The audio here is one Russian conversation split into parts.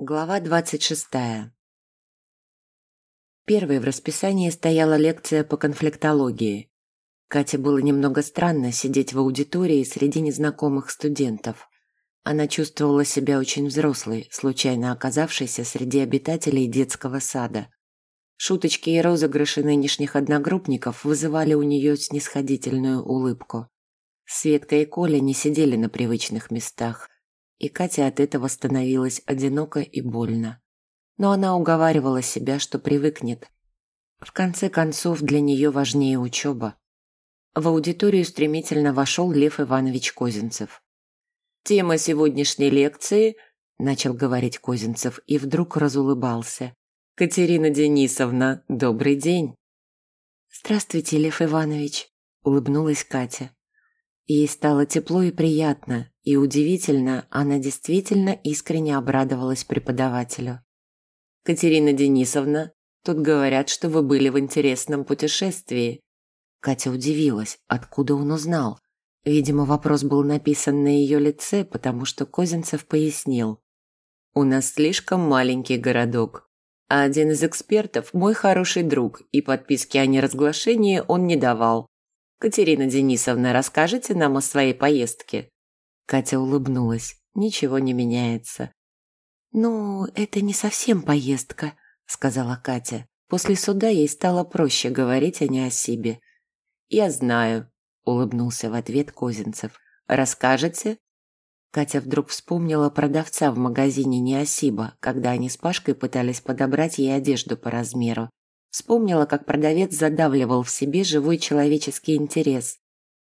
Глава 26. Первой в расписании стояла лекция по конфликтологии. Кате было немного странно сидеть в аудитории среди незнакомых студентов. Она чувствовала себя очень взрослой, случайно оказавшейся среди обитателей детского сада. Шуточки и розыгрыши нынешних одногруппников вызывали у нее снисходительную улыбку. Светка и Коля не сидели на привычных местах – и Кате от этого становилось одиноко и больно. Но она уговаривала себя, что привыкнет. В конце концов, для нее важнее учеба. В аудиторию стремительно вошел Лев Иванович Козинцев. «Тема сегодняшней лекции», – начал говорить Козинцев и вдруг разулыбался. «Катерина Денисовна, добрый день!» «Здравствуйте, Лев Иванович», – улыбнулась Катя. Ей стало тепло и приятно, и удивительно, она действительно искренне обрадовалась преподавателю. «Катерина Денисовна, тут говорят, что вы были в интересном путешествии». Катя удивилась, откуда он узнал. Видимо, вопрос был написан на ее лице, потому что Козинцев пояснил. «У нас слишком маленький городок, а один из экспертов – мой хороший друг, и подписки о неразглашении он не давал. Катерина Денисовна, расскажете нам о своей поездке?» Катя улыбнулась. Ничего не меняется. «Ну, это не совсем поездка», – сказала Катя. После суда ей стало проще говорить, а не о себе. «Я знаю», – улыбнулся в ответ Козинцев. «Расскажете?» Катя вдруг вспомнила продавца в магазине Неосиба, когда они с Пашкой пытались подобрать ей одежду по размеру. Вспомнила, как продавец задавливал в себе живой человеческий интерес.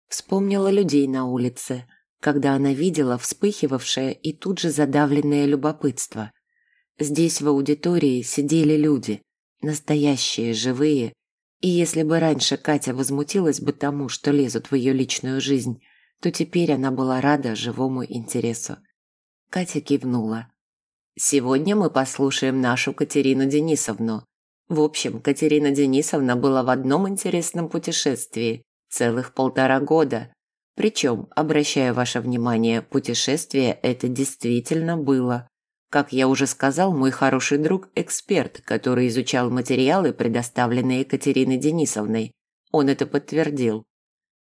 Вспомнила людей на улице, когда она видела вспыхивавшее и тут же задавленное любопытство. Здесь в аудитории сидели люди, настоящие, живые, и если бы раньше Катя возмутилась бы тому, что лезут в ее личную жизнь, то теперь она была рада живому интересу. Катя кивнула. «Сегодня мы послушаем нашу Катерину Денисовну», в общем, Катерина Денисовна была в одном интересном путешествии целых полтора года. Причем, обращаю ваше внимание, путешествие это действительно было. Как я уже сказал, мой хороший друг – эксперт, который изучал материалы, предоставленные Екатериной Денисовной. Он это подтвердил.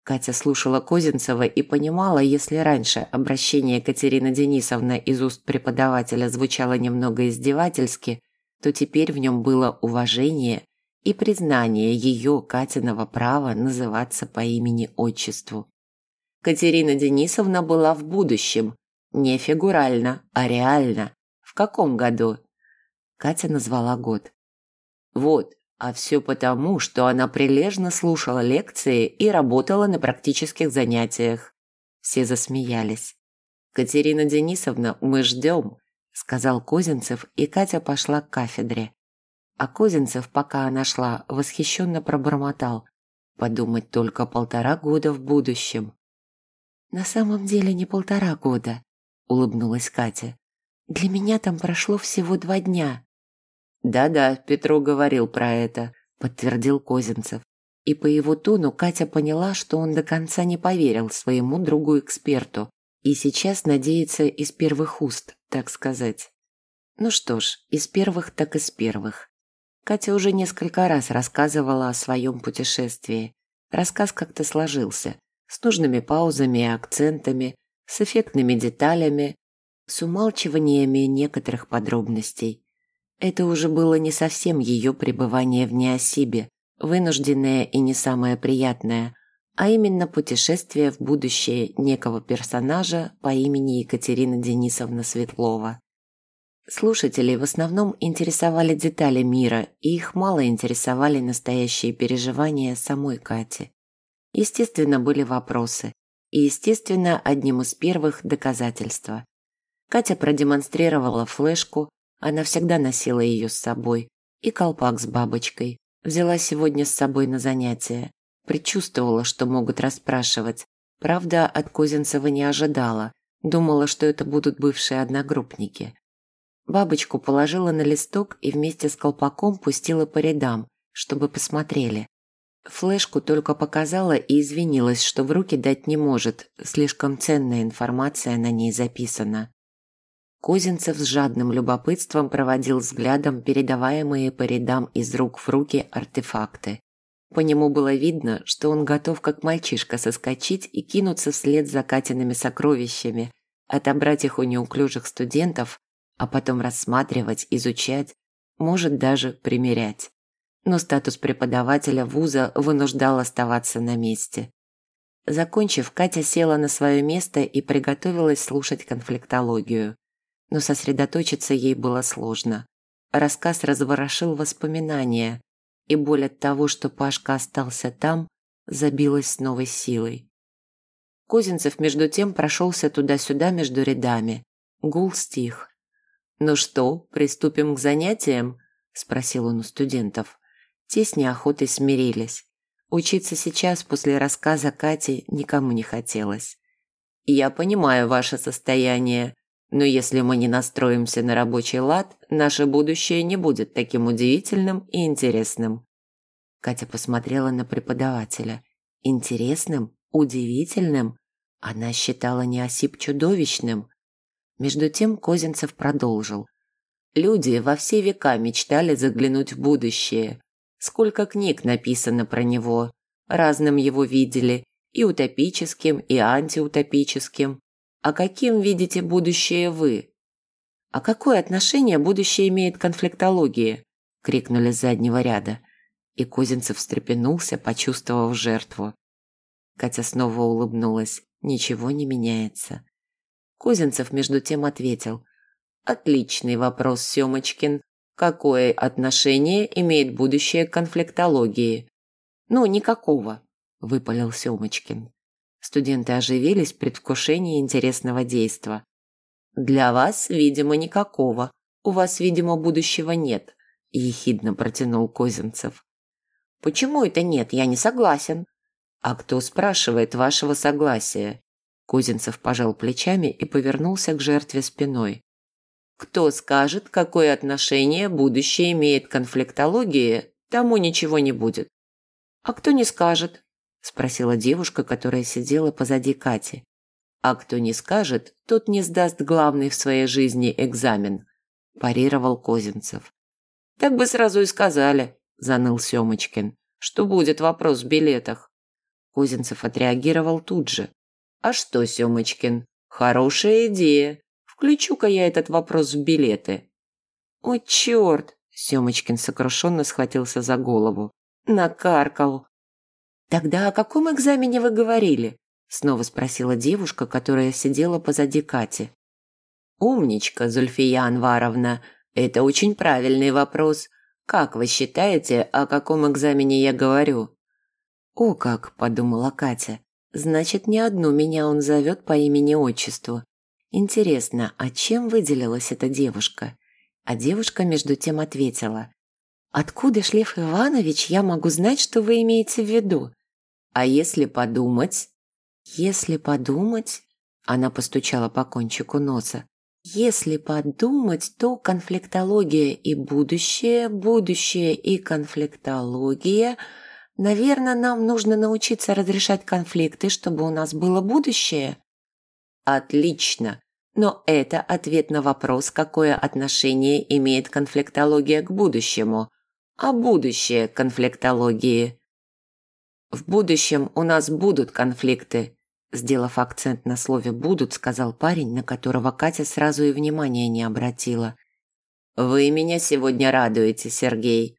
Катя слушала Козинцева и понимала, если раньше обращение Катерины Денисовны из уст преподавателя звучало немного издевательски, то теперь в нем было уважение и признание ее, Катиного права называться по имени-отчеству. Катерина Денисовна была в будущем, не фигурально, а реально. В каком году? Катя назвала год. Вот, а все потому, что она прилежно слушала лекции и работала на практических занятиях. Все засмеялись. «Катерина Денисовна, мы ждем сказал Козинцев, и Катя пошла к кафедре. А Козинцев, пока она шла, восхищенно пробормотал. Подумать только полтора года в будущем. На самом деле не полтора года, улыбнулась Катя. Для меня там прошло всего два дня. Да-да, Петро говорил про это, подтвердил Козинцев. И по его тону Катя поняла, что он до конца не поверил своему другу-эксперту, и сейчас надеется из первых уст, так сказать. Ну что ж, из первых так из первых. Катя уже несколько раз рассказывала о своем путешествии. Рассказ как-то сложился, с нужными паузами и акцентами, с эффектными деталями, с умалчиваниями некоторых подробностей. Это уже было не совсем ее пребывание в Неосибе, вынужденное и не самое приятное – а именно путешествие в будущее некого персонажа по имени Екатерина Денисовна Светлова. Слушателей в основном интересовали детали мира, и их мало интересовали настоящие переживания самой Кати. Естественно, были вопросы, и, естественно, одним из первых – доказательства. Катя продемонстрировала флешку, она всегда носила ее с собой, и колпак с бабочкой, взяла сегодня с собой на занятия. Предчувствовала, что могут расспрашивать. Правда, от Козинцева не ожидала. Думала, что это будут бывшие одногруппники. Бабочку положила на листок и вместе с колпаком пустила по рядам, чтобы посмотрели. Флешку только показала и извинилась, что в руки дать не может, слишком ценная информация на ней записана. Козинцев с жадным любопытством проводил взглядом передаваемые по рядам из рук в руки артефакты. По нему было видно, что он готов как мальчишка соскочить и кинуться вслед за Катиными сокровищами, отобрать их у неуклюжих студентов, а потом рассматривать, изучать, может даже примерять. Но статус преподавателя вуза вынуждал оставаться на месте. Закончив, Катя села на свое место и приготовилась слушать конфликтологию. Но сосредоточиться ей было сложно. Рассказ разворошил воспоминания, и боль от того, что Пашка остался там, забилась с новой силой. Козинцев между тем прошелся туда-сюда между рядами. Гул стих. «Ну что, приступим к занятиям?» – спросил он у студентов. Те с неохотой смирились. Учиться сейчас после рассказа Кати никому не хотелось. «Я понимаю ваше состояние, но если мы не настроимся на рабочий лад, наше будущее не будет таким удивительным и интересным». Катя посмотрела на преподавателя. «Интересным? Удивительным?» Она считала Неосип чудовищным. Между тем Козинцев продолжил. «Люди во все века мечтали заглянуть в будущее, Сколько книг написано про него. Разным его видели. И утопическим, и антиутопическим. А каким видите будущее вы? А какое отношение будущее имеет к конфликтологии? Крикнули с заднего ряда. И Козинцев встрепенулся, почувствовав жертву. Катя снова улыбнулась. Ничего не меняется. Козинцев между тем ответил. «Отличный вопрос, Семочкин. Какое отношение имеет будущее к конфликтологии? Ну, никакого, выпалил Семочкин. Студенты оживились в предвкушении интересного действа. Для вас, видимо, никакого. У вас, видимо, будущего нет, ехидно протянул Козинцев. Почему это нет? Я не согласен. А кто спрашивает вашего согласия? Козинцев пожал плечами и повернулся к жертве спиной. Кто скажет, какое отношение будущее имеет к конфликтологии, тому ничего не будет. А кто не скажет? Спросила девушка, которая сидела позади Кати. А кто не скажет, тот не сдаст главный в своей жизни экзамен, парировал Козинцев. Так бы сразу и сказали, заныл Семочкин, что будет вопрос в билетах. Козинцев отреагировал тут же. А что, Семочкин, хорошая идея. Включу-ка я этот вопрос в билеты». «О, черт!» – Семочкин сокрушенно схватился за голову. «Накаркал». «Тогда о каком экзамене вы говорили?» – снова спросила девушка, которая сидела позади Кати. «Умничка, Зульфия Анваровна, это очень правильный вопрос. Как вы считаете, о каком экзамене я говорю?» «О как!» – подумала Катя. «Значит, не одну меня он зовет по имени-отчеству. Интересно, а чем выделилась эта девушка? А девушка между тем ответила. «Откуда, Шлеф Иванович, я могу знать, что вы имеете в виду?» «А если подумать?» «Если подумать...» Она постучала по кончику носа. «Если подумать, то конфликтология и будущее, будущее и конфликтология...» Наверное, нам нужно научиться разрешать конфликты, чтобы у нас было будущее. Отлично. Но это ответ на вопрос, какое отношение имеет конфликтология к будущему, а будущее конфликтологии. В будущем у нас будут конфликты, сделав акцент на слове «будут», сказал парень, на которого Катя сразу и внимания не обратила. «Вы меня сегодня радуете, Сергей».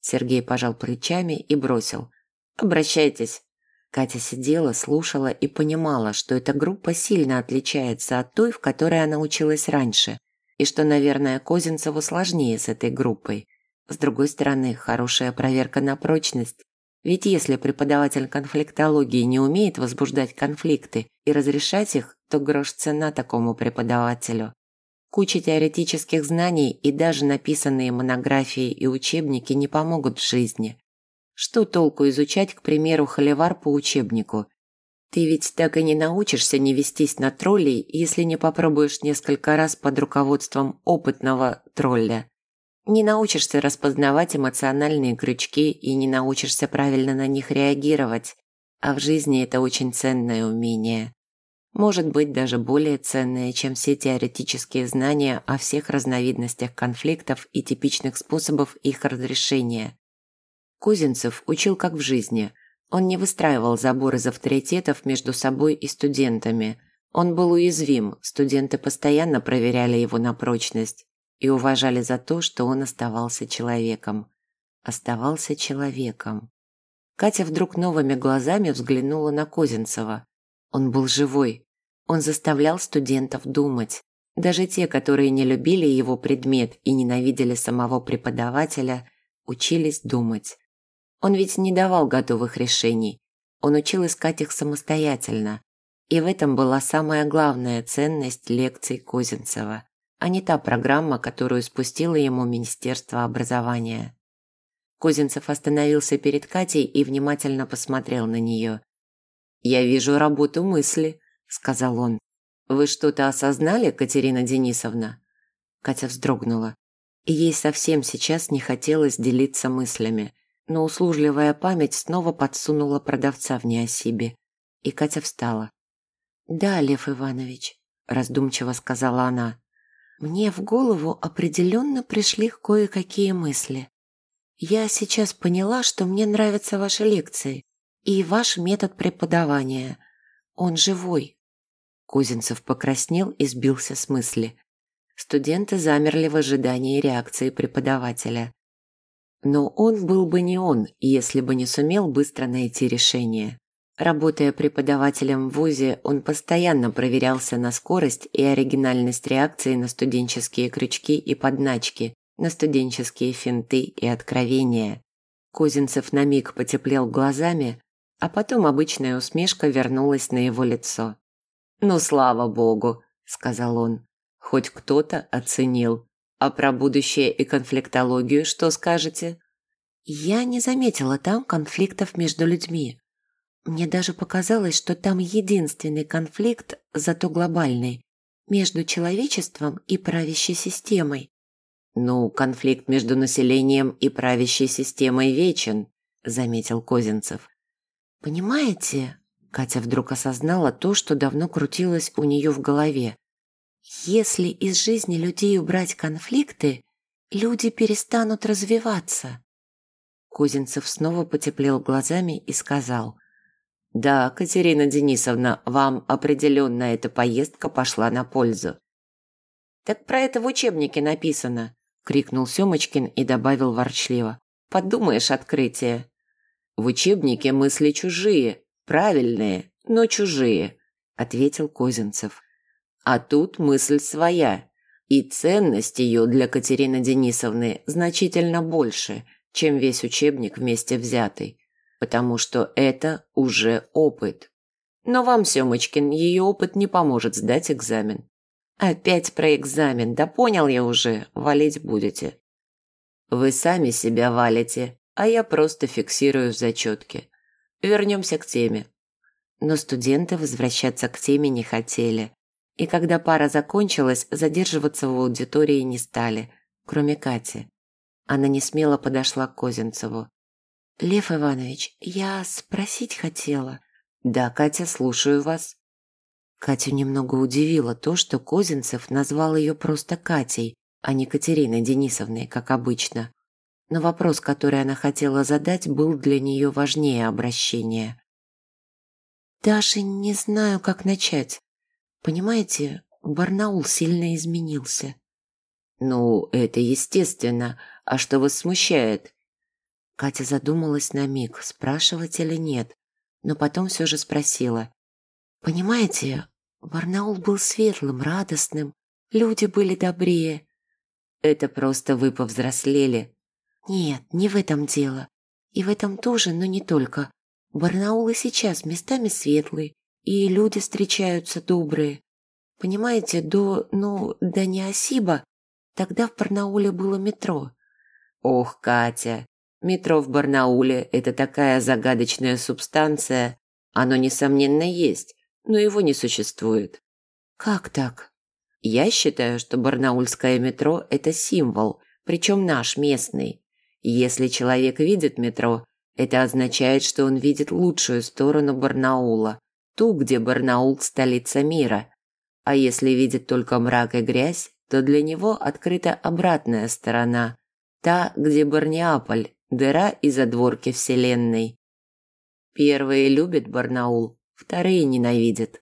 Сергей пожал плечами и бросил. «Обращайтесь, Катя сидела, слушала и понимала, что эта группа сильно отличается от той, в которой она училась раньше, и что, наверное, Козинцеву сложнее с этой группой. С другой стороны, хорошая проверка на прочность. Ведь если преподаватель конфликтологии не умеет возбуждать конфликты и разрешать их, то грош цена такому преподавателю. Куча теоретических знаний и даже написанные монографии и учебники не помогут в жизни. Что толку изучать, к примеру, холивар по учебнику? Ты ведь так и не научишься не вестись на троллей, если не попробуешь несколько раз под руководством опытного тролля. Не научишься распознавать эмоциональные крючки и не научишься правильно на них реагировать. А в жизни это очень ценное умение. может быть даже более ценное, чем все теоретические знания о всех разновидностях конфликтов и типичных способов их разрешения. Кузинцев учил как в жизни. Он не выстраивал забор из авторитетов между собой и студентами. Он был уязвим, студенты постоянно проверяли его на прочность и уважали за то, что он оставался человеком. Оставался человеком. Катя вдруг новыми глазами взглянула на Козинцева. Он был живой. Он заставлял студентов думать. Даже те, которые не любили его предмет и ненавидели самого преподавателя, учились думать. Он ведь не давал готовых решений. Он учил искать их самостоятельно. И в этом была самая главная ценность лекций Козинцева, а не та программа, которую спустило ему Министерство образования. Козинцев остановился перед Катей и внимательно посмотрел на нее. «Я вижу работу мысли», – сказал он. «Вы что-то осознали, Катерина Денисовна?» Катя вздрогнула. Ей совсем сейчас не хотелось делиться мыслями, но услужливая память снова подсунула продавца в неосибе. И Катя встала. «Да, Лев Иванович», – раздумчиво сказала она. «Мне в голову определенно пришли кое-какие мысли. Я сейчас поняла, что мне нравятся ваши лекции, и ваш метод преподавания. Он живой». Кузинцев покраснел и сбился с мысли. Студенты замерли в ожидании реакции преподавателя. Но он был бы не он, если бы не сумел быстро найти решение. Работая преподавателем в ВУЗе, он постоянно проверялся на скорость и оригинальность реакции на студенческие крючки и подначки, на студенческие финты и откровения. Кузинцев на миг потеплел глазами, а потом обычная усмешка вернулась на его лицо. «Ну, слава богу», – сказал он, – «хоть кто-то оценил. А про будущее и конфликтологию что скажете?» «Я не заметила там конфликтов между людьми. Мне даже показалось, что там единственный конфликт, зато глобальный, между человечеством и правящей системой». «Ну, конфликт между населением и правящей системой вечен», – заметил Козинцев. «Понимаете?» Катя вдруг осознала то, что давно крутилось у нее в голове. «Если из жизни людей убрать конфликты, люди перестанут развиваться». Кузинцев снова потеплел глазами и сказал. «Да, Катерина Денисовна, вам определенно эта поездка пошла на пользу». «Так про это в учебнике написано», – крикнул Семочкин и добавил ворчливо. «Подумаешь, открытие». В учебнике мысли чужие, правильные, но чужие, ответил Козинцев. А тут мысль своя, и ценность ее для Катерины Денисовны значительно больше, чем весь учебник вместе взятый, потому что это уже опыт. Но вам, Семочкин, ее опыт не поможет сдать экзамен. Опять про экзамен, да понял я уже, валить будете. Вы сами себя валите, а я просто фиксирую в зачетке. Вернемся к теме. Но студенты возвращаться к теме не хотели. И когда пара закончилась, задерживаться в аудитории не стали, кроме Кати. Она не смело подошла к Козинцеву. «Лев Иванович, я спросить хотела». «Да, Катя, слушаю вас». Катю немного удивило то, что Козинцев назвал ее просто Катей, а не Катериной Денисовной, как обычно но вопрос, который она хотела задать, был для нее важнее обращения. «Даже не знаю, как начать. Понимаете, Барнаул сильно изменился». «Ну, это естественно. А что вас смущает?» Катя задумалась на миг, спрашивать или нет, но потом все же спросила. «Понимаете, Барнаул был светлым, радостным, люди были добрее». «Это просто вы повзрослели», нет, не в этом дело. И в этом тоже, но не только. Барнаул и сейчас местами светлый, и люди встречаются добрые. Понимаете, до, ну, до Неосиба тогда в Барнауле было метро. Ох, Катя, метро в Барнауле – это такая загадочная субстанция. Оно, несомненно, есть, но его не существует. Как так? Я считаю, что барнаульское метро – это символ, причем наш, местный. Если человек видит метро, это означает, что он видит лучшую сторону Барнаула. ту, где Барнаул – столица мира. А если видит только мрак и грязь, то для него открыта обратная сторона, та, где Барниаполь, дыра и задворки вселенной. Первые любят Барнаул, вторые ненавидят.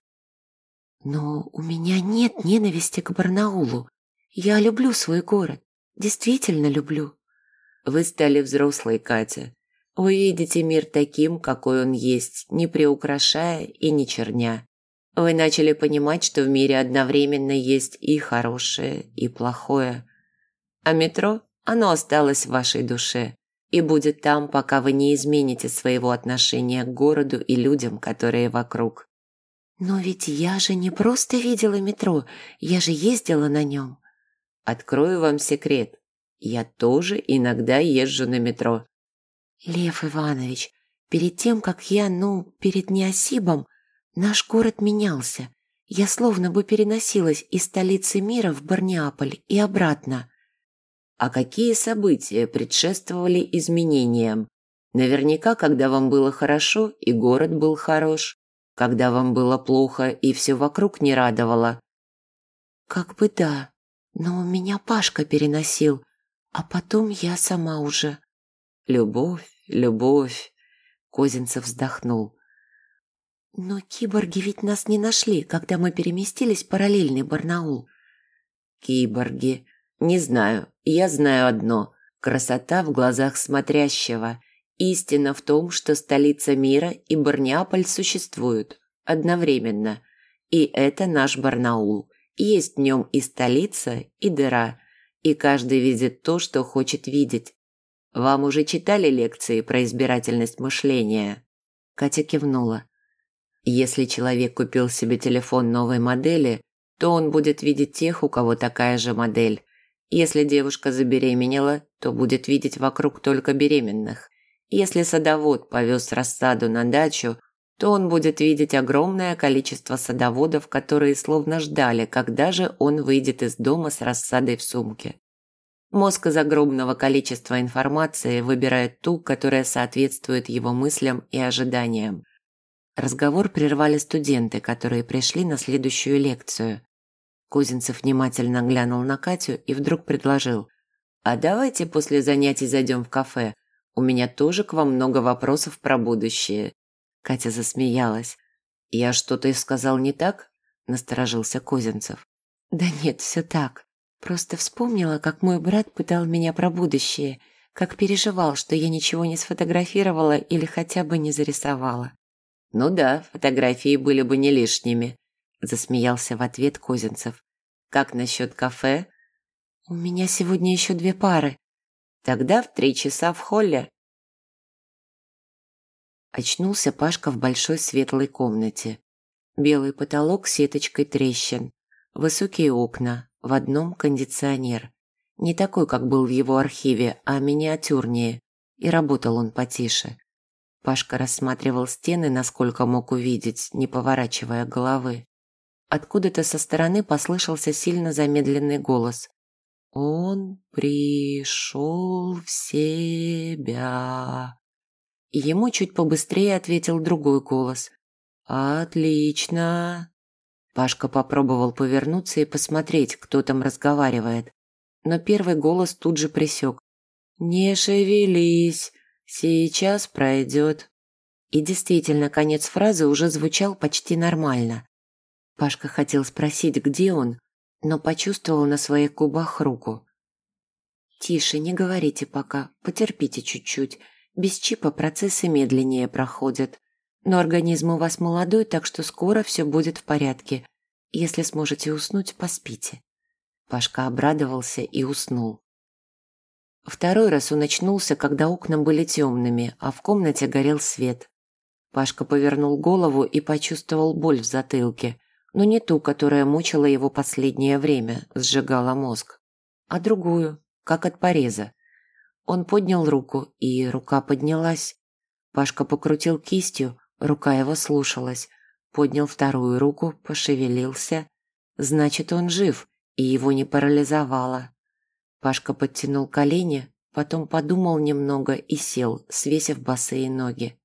Но у меня нет ненависти к Барнаулу. Я люблю свой город, действительно люблю. Вы стали взрослой, Катя. Вы видите мир таким, какой он есть, не приукрашая и не черня. Вы начали понимать, что в мире одновременно есть и хорошее, и плохое. А метро, оно осталось в вашей душе и будет там, пока вы не измените своего отношения к городу и людям, которые вокруг. Но ведь я же не просто видела метро, я же ездила на нем. Открою вам секрет. Я тоже иногда езжу на метро. Лев Иванович, перед тем, как я, ну, перед Неосибом, наш город менялся. Я словно бы переносилась из столицы мира в Барнеаполь и обратно. А какие события предшествовали изменениям? Наверняка, когда вам было хорошо и город был хорош, когда вам было плохо и все вокруг не радовало. Как бы да, но меня Пашка переносил, а потом я сама уже. Любовь, любовь. Козинцев вздохнул. Но киборги ведь нас не нашли, когда мы переместились в параллельный Барнаул. Киборги. Не знаю. Я знаю одно. Красота в глазах смотрящего. Истина в том, что столица мира и Барнеаполь существуют одновременно. И это наш Барнаул. Есть в нем и столица, и дыра. И каждый видит то, что хочет видеть. Вам уже читали лекции про избирательность мышления? Катя кивнула. Если человек купил себе телефон новой модели, то он будет видеть тех, у кого такая же модель. Если девушка забеременела, то будет видеть вокруг только беременных. Если садовод повез рассаду на дачу, то он будет видеть огромное количество садоводов, которые словно ждали, когда же он выйдет из дома с рассадой в сумке. Мозг из огромного количества информации выбирает ту, которая соответствует его мыслям и ожиданиям. Разговор прервали студенты, которые пришли на следующую лекцию. Козинцев внимательно глянул на Катю и вдруг предложил. «А давайте после занятий зайдем в кафе. У меня тоже к вам много вопросов про будущее». Катя засмеялась. «Я что-то сказал не так?» – насторожился Козинцев. «Да нет, все так. Просто вспомнила, как мой брат пытал меня про будущее, как переживал, что я ничего не сфотографировала или хотя бы не зарисовала. «Ну да, фотографии были бы не лишними», – засмеялся в ответ Козинцев. «Как насчет кафе?» «У меня сегодня еще две пары». «Тогда в три часа в холле». Очнулся Пашка в большой светлой комнате. Белый потолок с сеточкой трещин, высокие окна, в одном кондиционер. Не такой, как был в его архиве, а миниатюрнее. И работал он потише. Пашка рассматривал стены, насколько мог увидеть, не поворачивая головы. Откуда-то со стороны послышался сильно замедленный голос. «Он пришел в себя». ему чуть побыстрее ответил другой голос. «Отлично!» Пашка попробовал повернуться и посмотреть, кто там разговаривает. Но первый голос тут же присек. «Не шевелись, сейчас пройдет». И действительно, конец фразы уже звучал почти нормально. Пашка хотел спросить, где он, но почувствовал на своих губах руку. «Тише, не говорите пока, потерпите чуть-чуть. Без чипа процессы медленнее проходят. Но организм у вас молодой, так что скоро все будет в порядке. Если сможете уснуть, поспите». Пашка обрадовался и уснул. Второй раз он очнулся, когда окна были темными, а в комнате горел свет. Пашка повернул голову и почувствовал боль в затылке, но не ту, которая мучила его последнее время, сжигала мозг, а другую, как от пореза. Он поднял руку, и рука поднялась. Пашка покрутил кистью, Рука его слушалась. Поднял вторую руку, пошевелился. Значит, он жив, и его не парализовало. Пашка подтянул колени, потом подумал немного и сел, свесив босые ноги.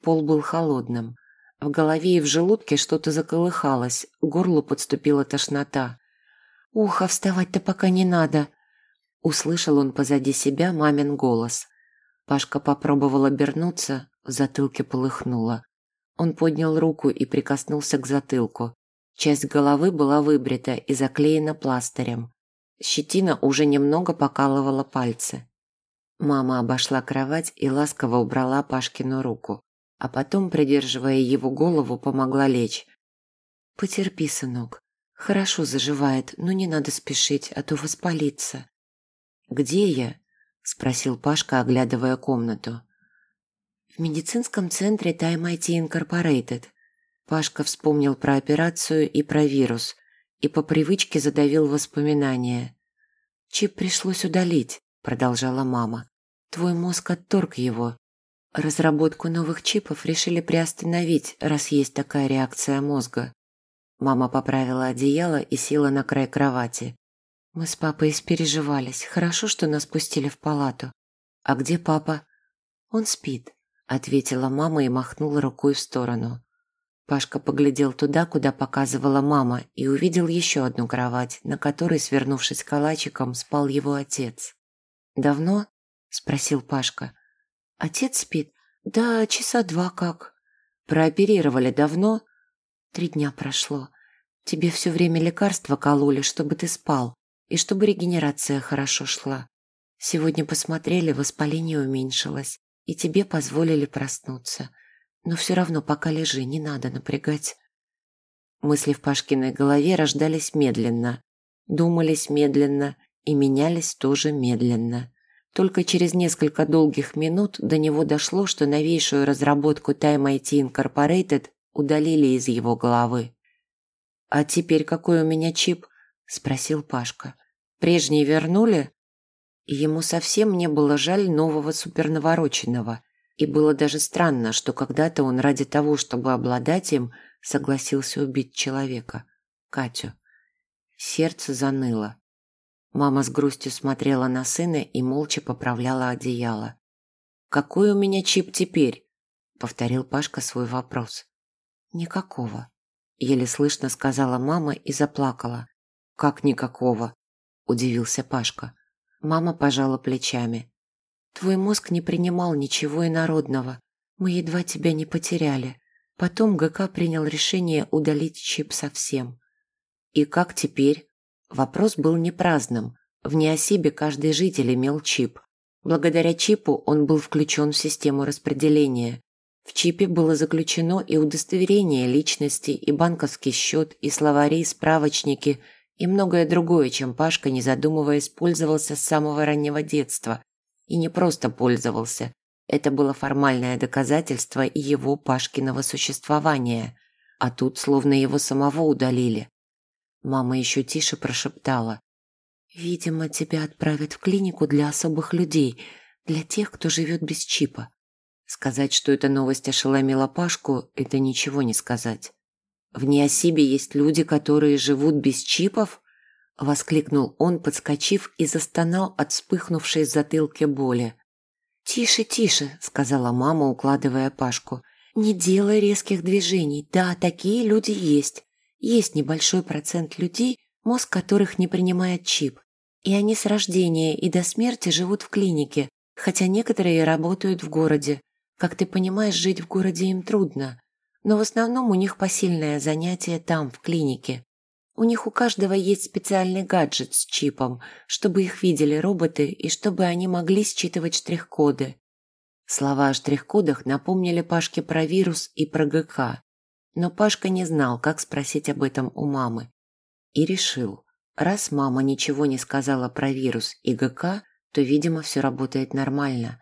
Пол был холодным. В голове и в желудке что-то заколыхалось, к горлу подступила тошнота. «Ух, а вставать-то пока не надо!» Услышал он позади себя мамин голос. Пашка попробовал обернуться, в затылке полыхнуло. Он поднял руку и прикоснулся к затылку. Часть головы была выбрита и заклеена пластырем. Щетина уже немного покалывала пальцы. Мама обошла кровать и ласково убрала Пашкину руку, а потом, придерживая его голову, помогла лечь. «Потерпи, сынок. Хорошо заживает, но не надо спешить, а то воспалится». «Где я?» – спросил Пашка, оглядывая комнату. «В медицинском центре Time IT Incorporated». Пашка вспомнил про операцию и про вирус, и по привычке задавил воспоминания. «Чип пришлось удалить», – продолжала мама. «Твой мозг отторг его. Разработку новых чипов решили приостановить, раз есть такая реакция мозга». Мама поправила одеяло и села на край кровати. Мы с папой испереживались. Хорошо, что нас пустили в палату. «А где папа?» «Он спит», – ответила мама и махнула рукой в сторону. Пашка поглядел туда, куда показывала мама, и увидел еще одну кровать, на которой, свернувшись калачиком, спал его отец. «Давно?» – спросил Пашка. «Отец спит? Да, часа два как». «Прооперировали давно?» «Три дня прошло. Тебе все время лекарства кололи, чтобы ты спал, и чтобы регенерация хорошо шла. Сегодня посмотрели, воспаление уменьшилось, и тебе позволили проснуться». Но все равно пока лежи, не надо напрягать. Мысли в Пашкиной голове рождались медленно, думались медленно и менялись тоже медленно. Только через несколько долгих минут до него дошло, что новейшую разработку Time IT Incorporated удалили из его головы. «А теперь какой у меня чип?» – спросил Пашка. «Прежний вернули?» ему совсем не было жаль нового супернавороченного – и было даже странно, что когда-то он ради того, чтобы обладать им, согласился убить человека. Катю. Сердце заныло. Мама с грустью смотрела на сына и молча поправляла одеяло. «Какой у меня чип теперь?» – повторил Пашка свой вопрос. «Никакого», – еле слышно сказала мама и заплакала. «Как никакого?» – удивился Пашка. Мама пожала плечами. Твой мозг не принимал ничего инородного. Мы едва тебя не потеряли. Потом ГК принял решение удалить чип совсем. И как теперь? Вопрос был не праздным. В Неосибе каждый житель имел чип. Благодаря чипу он был включен в систему распределения. В чипе было заключено и удостоверение личности, и банковский счет, и словари, и справочники, и многое другое, чем Пашка, не задумываясь, пользовался с самого раннего детства, и не просто пользовался. Это было формальное доказательство его Пашкиного существования. А тут словно его самого удалили. Мама еще тише прошептала. «Видимо, тебя отправят в клинику для особых людей, для тех, кто живет без чипа». Сказать, что эта новость ошеломила Пашку, это ничего не сказать. В Неосибе есть люди, которые живут без чипов? – воскликнул он, подскочив и застонал от вспыхнувшей в затылке боли. «Тише, тише», – сказала мама, укладывая Пашку. «Не делай резких движений. Да, такие люди есть. Есть небольшой процент людей, мозг которых не принимает чип. И они с рождения и до смерти живут в клинике, хотя некоторые работают в городе. Как ты понимаешь, жить в городе им трудно. Но в основном у них посильное занятие там, в клинике. У них у каждого есть специальный гаджет с чипом, чтобы их видели роботы и чтобы они могли считывать штрих-коды. Слова о штрих-кодах напомнили Пашке про вирус и про ГК. Но Пашка не знал, как спросить об этом у мамы. И решил, раз мама ничего не сказала про вирус и ГК, то, видимо, все работает нормально.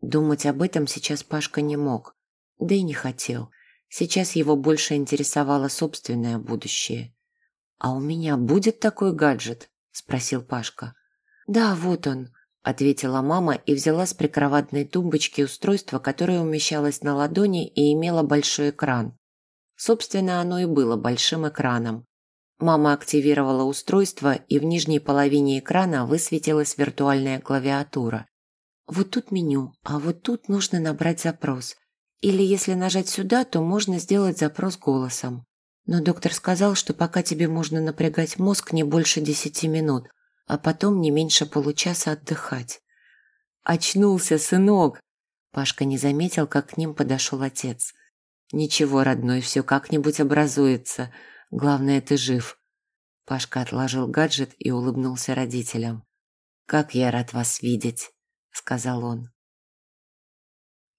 Думать об этом сейчас Пашка не мог, да и не хотел. Сейчас его больше интересовало собственное будущее. «А у меня будет такой гаджет?» – спросил Пашка. «Да, вот он», – ответила мама и взяла с прикроватной тумбочки устройство, которое умещалось на ладони и имело большой экран. Собственно, оно и было большим экраном. Мама активировала устройство, и в нижней половине экрана высветилась виртуальная клавиатура. Вот тут меню, а вот тут нужно набрать запрос. Или если нажать сюда, то можно сделать запрос голосом. Но доктор сказал, что пока тебе можно напрягать мозг не больше десяти минут, а потом не меньше получаса отдыхать. «Очнулся, сынок!» Пашка не заметил, как к ним подошел отец. «Ничего, родной, все как-нибудь образуется. Главное, ты жив». Пашка отложил гаджет и улыбнулся родителям. «Как я рад вас видеть», — сказал он.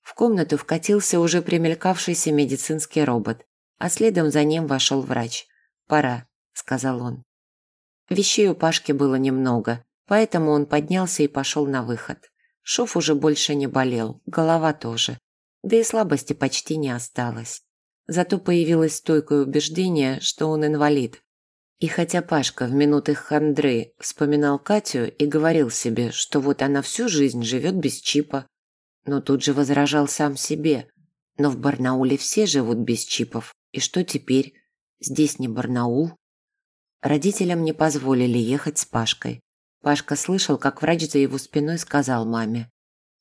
В комнату вкатился уже примелькавшийся медицинский робот, а следом за ним вошел врач. «Пора», — сказал он. Вещей у Пашки было немного, поэтому он поднялся и пошел на выход. Шов уже больше не болел, голова тоже. Да и слабости почти не осталось. Зато появилось стойкое убеждение, что он инвалид. И хотя Пашка в минуты хандры вспоминал Катю и говорил себе, что вот она всю жизнь живет без чипа, но тут же возражал сам себе. Но в Барнауле все живут без чипов. И что теперь? Здесь не Барнаул. Родителям не позволили ехать с Пашкой. Пашка слышал, как врач за его спиной сказал маме.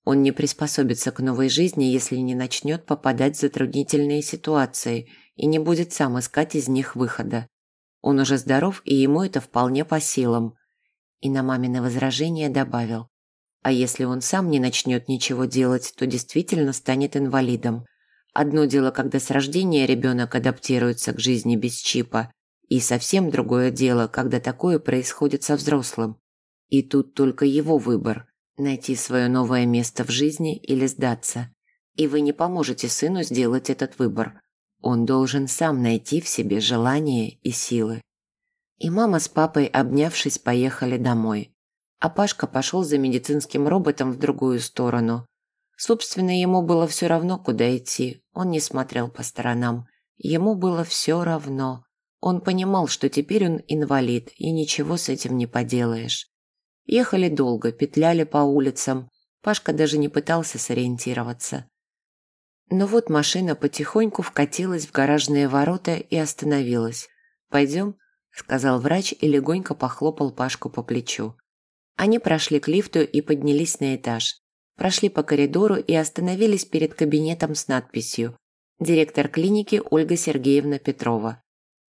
Он не приспособится к новой жизни, если не начнет попадать в затруднительные ситуации и не будет сам искать из них выхода. Он уже здоров, и ему это вполне по силам. И на мамины возражение добавил. А если он сам не начнет ничего делать, то действительно станет инвалидом. Одно дело, когда с рождения ребенок адаптируется к жизни без чипа, и совсем другое дело, когда такое происходит со взрослым. И тут только его выбор – найти свое новое место в жизни или сдаться. И вы не поможете сыну сделать этот выбор. Он должен сам найти в себе желание и силы. И мама с папой, обнявшись, поехали домой а Пашка пошел за медицинским роботом в другую сторону. Собственно, ему было все равно, куда идти. Он не смотрел по сторонам. Ему было все равно. Он понимал, что теперь он инвалид, и ничего с этим не поделаешь. Ехали долго, петляли по улицам. Пашка даже не пытался сориентироваться. Но вот машина потихоньку вкатилась в гаражные ворота и остановилась. «Пойдем?» – сказал врач и легонько похлопал Пашку по плечу. Они прошли к лифту и поднялись на этаж. Прошли по коридору и остановились перед кабинетом с надписью «Директор клиники Ольга Сергеевна Петрова».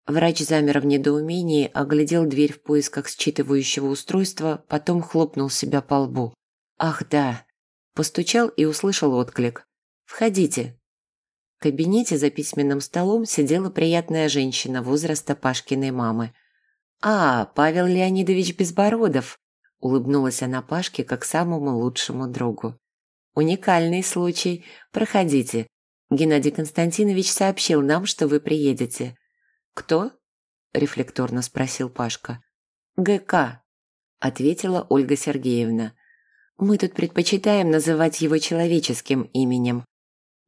Врач замер в недоумении, оглядел дверь в поисках считывающего устройства, потом хлопнул себя по лбу. «Ах, да!» Постучал и услышал отклик. «Входите». В кабинете за письменным столом сидела приятная женщина возраста Пашкиной мамы. «А, Павел Леонидович Безбородов!» Улыбнулась она Пашке как самому лучшему другу. «Уникальный случай. Проходите. Геннадий Константинович сообщил нам, что вы приедете». «Кто?» – рефлекторно спросил Пашка. «ГК», – ответила Ольга Сергеевна. «Мы тут предпочитаем называть его человеческим именем.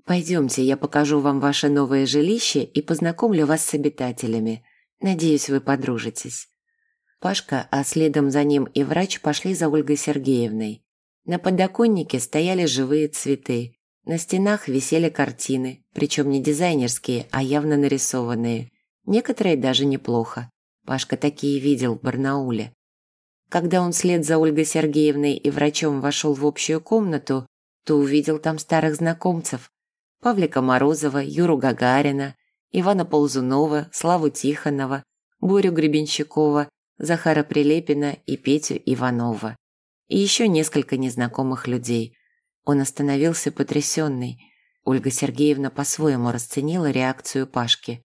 Пойдемте, я покажу вам ваше новое жилище и познакомлю вас с обитателями. Надеюсь, вы подружитесь». Пашка, а следом за ним и врач пошли за Ольгой Сергеевной. На подоконнике стояли живые цветы. На стенах висели картины, причем не дизайнерские, а явно нарисованные. Некоторые даже неплохо. Пашка такие видел в Барнауле. Когда он вслед за Ольгой Сергеевной и врачом вошел в общую комнату, то увидел там старых знакомцев. Павлика Морозова, Юру Гагарина, Ивана Ползунова, Славу Тихонова, Борю Гребенщикова Захара Прилепина и Петю Иванова. И еще несколько незнакомых людей. Он остановился потрясенный. Ольга Сергеевна по-своему расценила реакцию Пашки.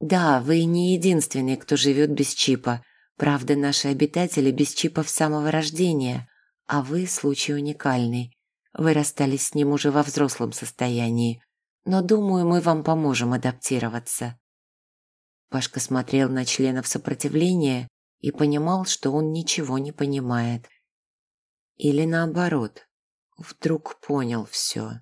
«Да, вы не единственный, кто живет без чипа. Правда, наши обитатели без чипа с самого рождения. А вы случай уникальный. Вы расстались с ним уже во взрослом состоянии. Но, думаю, мы вам поможем адаптироваться». Пашка смотрел на членов сопротивления и понимал, что он ничего не понимает. Или наоборот, вдруг понял все.